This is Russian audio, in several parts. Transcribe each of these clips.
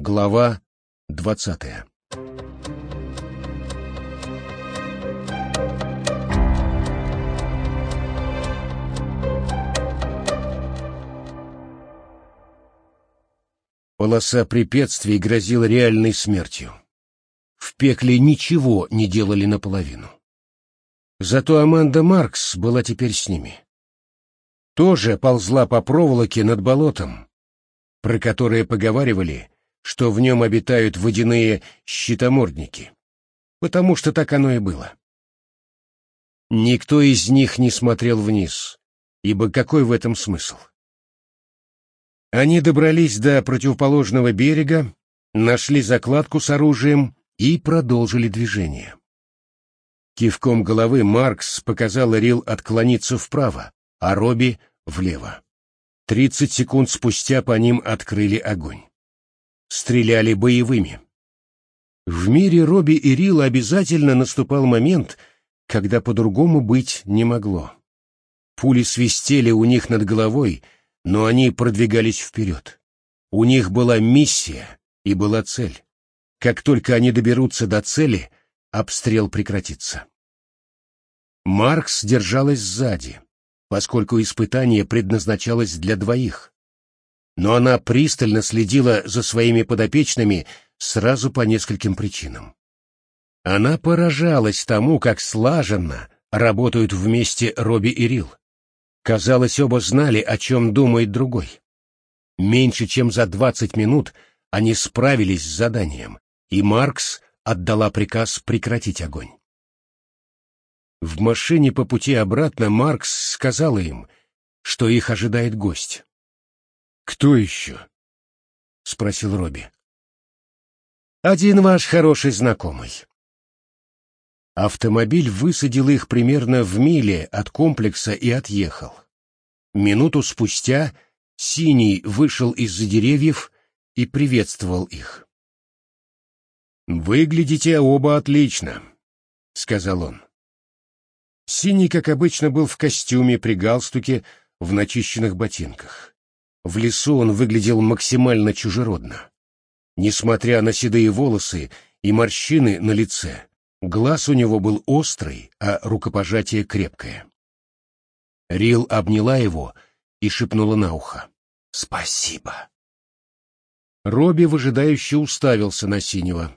Глава двадцатая Полоса препятствий грозила реальной смертью. В пекле ничего не делали наполовину. Зато Аманда Маркс была теперь с ними. Тоже ползла по проволоке над болотом, про которое поговаривали, что в нем обитают водяные щитомордники, потому что так оно и было. Никто из них не смотрел вниз, ибо какой в этом смысл? Они добрались до противоположного берега, нашли закладку с оружием и продолжили движение. Кивком головы Маркс показал Рил отклониться вправо, а Робби — влево. Тридцать секунд спустя по ним открыли огонь. Стреляли боевыми. В мире Робби и Рила обязательно наступал момент, когда по-другому быть не могло. Пули свистели у них над головой — но они продвигались вперед. У них была миссия и была цель. Как только они доберутся до цели, обстрел прекратится. Маркс держалась сзади, поскольку испытание предназначалось для двоих. Но она пристально следила за своими подопечными сразу по нескольким причинам. Она поражалась тому, как слаженно работают вместе Робби и Рил. Казалось, оба знали, о чем думает другой. Меньше чем за двадцать минут они справились с заданием, и Маркс отдала приказ прекратить огонь. В машине по пути обратно Маркс сказала им, что их ожидает гость. «Кто еще?» — спросил Робби. «Один ваш хороший знакомый». Автомобиль высадил их примерно в миле от комплекса и отъехал. Минуту спустя Синий вышел из-за деревьев и приветствовал их. «Выглядите оба отлично», — сказал он. Синий, как обычно, был в костюме при галстуке, в начищенных ботинках. В лесу он выглядел максимально чужеродно. Несмотря на седые волосы и морщины на лице, Глаз у него был острый, а рукопожатие крепкое. Рил обняла его и шепнула на ухо. «Спасибо». Робби выжидающе уставился на Синего.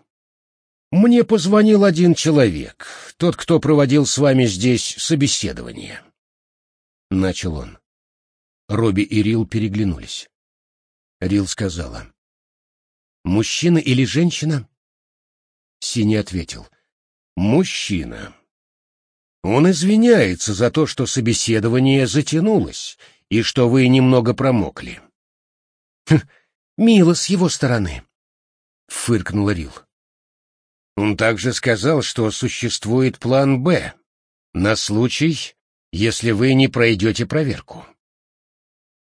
«Мне позвонил один человек, тот, кто проводил с вами здесь собеседование». Начал он. Робби и Рил переглянулись. Рил сказала. «Мужчина или женщина?» Синий ответил. — Мужчина. Он извиняется за то, что собеседование затянулось и что вы немного промокли. Хм, мило с его стороны, фыркнула Рил. Он также сказал, что существует план «Б» на случай, если вы не пройдете проверку.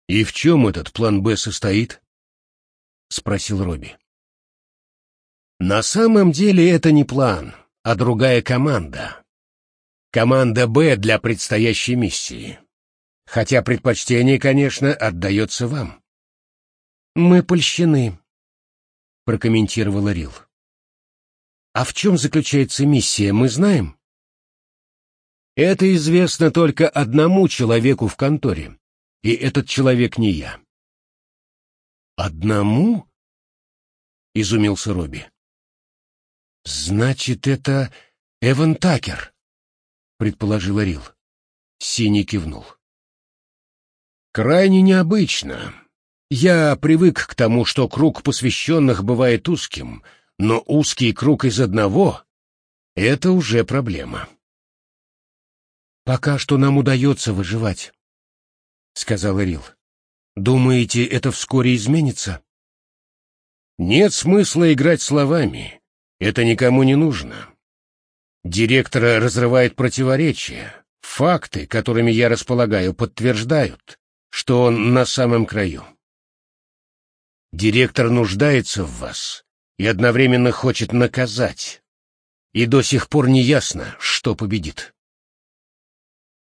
«И в чем этот план «Б» состоит?» — спросил Робби. «На самом деле это не план», а другая команда. Команда «Б» для предстоящей миссии. Хотя предпочтение, конечно, отдается вам. «Мы польщены», — прокомментировала Рил. «А в чем заключается миссия, мы знаем?» «Это известно только одному человеку в конторе, и этот человек не я». «Одному?» — изумился Робби. «Значит, это Эван Такер», — предположил Рил. Синий кивнул. «Крайне необычно. Я привык к тому, что круг посвященных бывает узким, но узкий круг из одного — это уже проблема». «Пока что нам удается выживать», — сказал Рил. «Думаете, это вскоре изменится?» «Нет смысла играть словами. Это никому не нужно. Директора разрывает противоречия. Факты, которыми я располагаю, подтверждают, что он на самом краю. Директор нуждается в вас и одновременно хочет наказать. И до сих пор не ясно, что победит.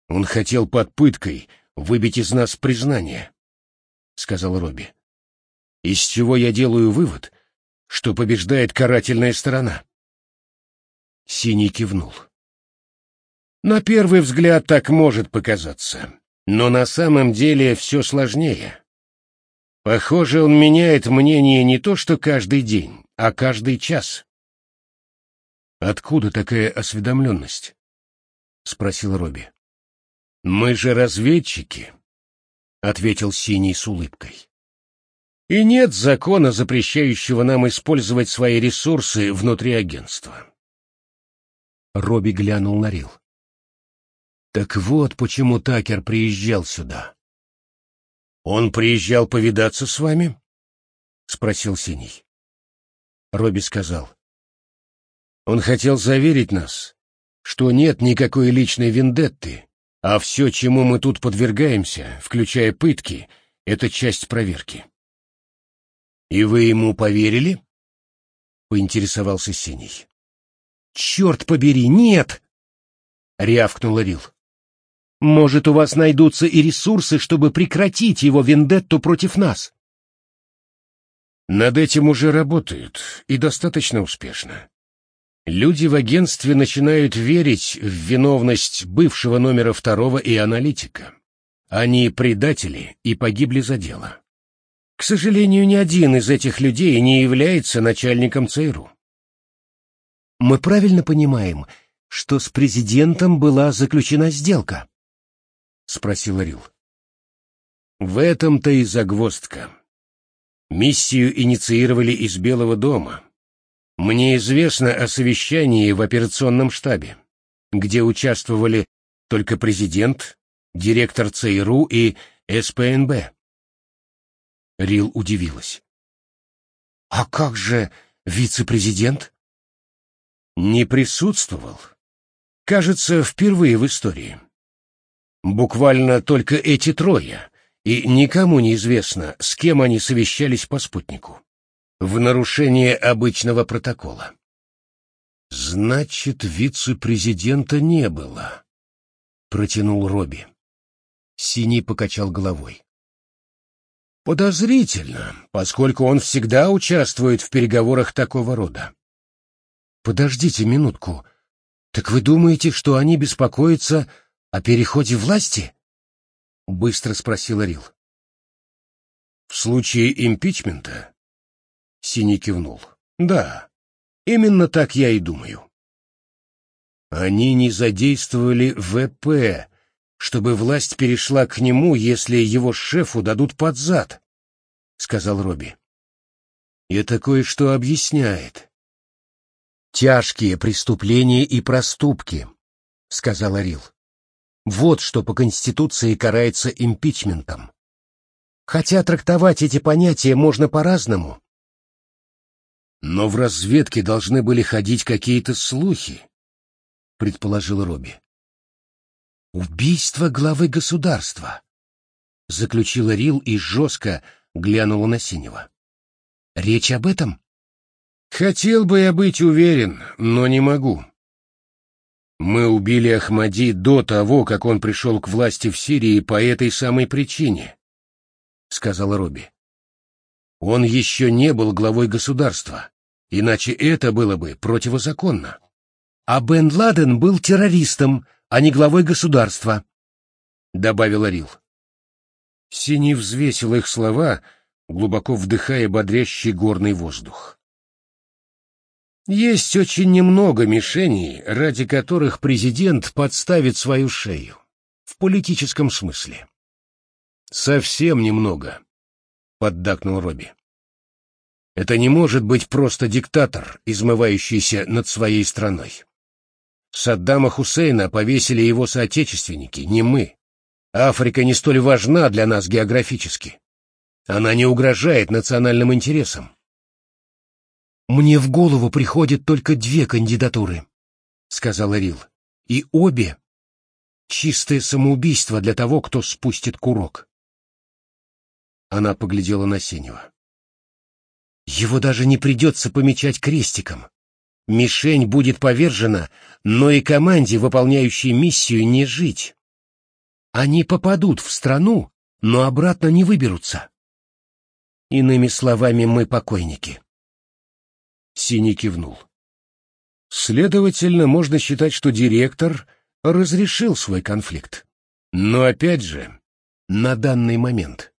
Он хотел под пыткой выбить из нас признание, — сказал Робби. Из чего я делаю вывод, что побеждает карательная сторона. Синий кивнул. На первый взгляд так может показаться, но на самом деле все сложнее. Похоже, он меняет мнение не то что каждый день, а каждый час. «Откуда такая осведомленность?» — спросил Робби. «Мы же разведчики», — ответил Синий с улыбкой. «И нет закона, запрещающего нам использовать свои ресурсы внутри агентства». Робби глянул на Рил. «Так вот почему Такер приезжал сюда». «Он приезжал повидаться с вами?» — спросил Синий. Робби сказал. «Он хотел заверить нас, что нет никакой личной вендетты, а все, чему мы тут подвергаемся, включая пытки, это часть проверки. «И вы ему поверили?» — поинтересовался Синий. «Черт побери, нет!» — рявкнул Рил. «Может, у вас найдутся и ресурсы, чтобы прекратить его вендетту против нас?» Над этим уже работают, и достаточно успешно. Люди в агентстве начинают верить в виновность бывшего номера второго и аналитика. Они предатели и погибли за дело. К сожалению, ни один из этих людей не является начальником ЦРУ. Мы правильно понимаем, что с президентом была заключена сделка? Спросил Рил. В этом-то и загвоздка. Миссию инициировали из Белого дома, мне известно о совещании в операционном штабе, где участвовали только президент, директор ЦРУ и СПНБ. Рил удивилась. «А как же вице-президент?» «Не присутствовал. Кажется, впервые в истории. Буквально только эти трое, и никому не известно, с кем они совещались по спутнику в нарушение обычного протокола. «Значит, вице-президента не было», — протянул Робби. Синий покачал головой. «Подозрительно, поскольку он всегда участвует в переговорах такого рода». «Подождите минутку. Так вы думаете, что они беспокоятся о переходе власти?» — быстро спросил Рил. «В случае импичмента Синий кивнул. Да, именно так я и думаю. Они не задействовали ВП, чтобы власть перешла к нему, если его шефу дадут под зад, — сказал Робби. Это кое-что объясняет. Тяжкие преступления и проступки, — сказал Арил. Вот что по Конституции карается импичментом. Хотя трактовать эти понятия можно по-разному, но в разведке должны были ходить какие-то слухи, предположил Робби. Убийство главы государства, заключила Рил и жестко глянула на Синего. Речь об этом? Хотел бы я быть уверен, но не могу. Мы убили Ахмади до того, как он пришел к власти в Сирии по этой самой причине, сказал Робби. Он еще не был главой государства, иначе это было бы противозаконно. А Бен Ладен был террористом, а не главой государства, — добавил Рил. Синий взвесил их слова, глубоко вдыхая бодрящий горный воздух. Есть очень немного мишеней, ради которых президент подставит свою шею. В политическом смысле. Совсем немного поддакнул Робби. Это не может быть просто диктатор, измывающийся над своей страной. Саддама Хусейна повесили его соотечественники, не мы. Африка не столь важна для нас географически. Она не угрожает национальным интересам. «Мне в голову приходят только две кандидатуры», — сказала Рил. «И обе — чистое самоубийство для того, кто спустит курок». Она поглядела на Синего. Его даже не придется помечать крестиком. Мишень будет повержена, но и команде, выполняющей миссию, не жить. Они попадут в страну, но обратно не выберутся. Иными словами, мы покойники. Синий кивнул. Следовательно, можно считать, что директор разрешил свой конфликт. Но опять же, на данный момент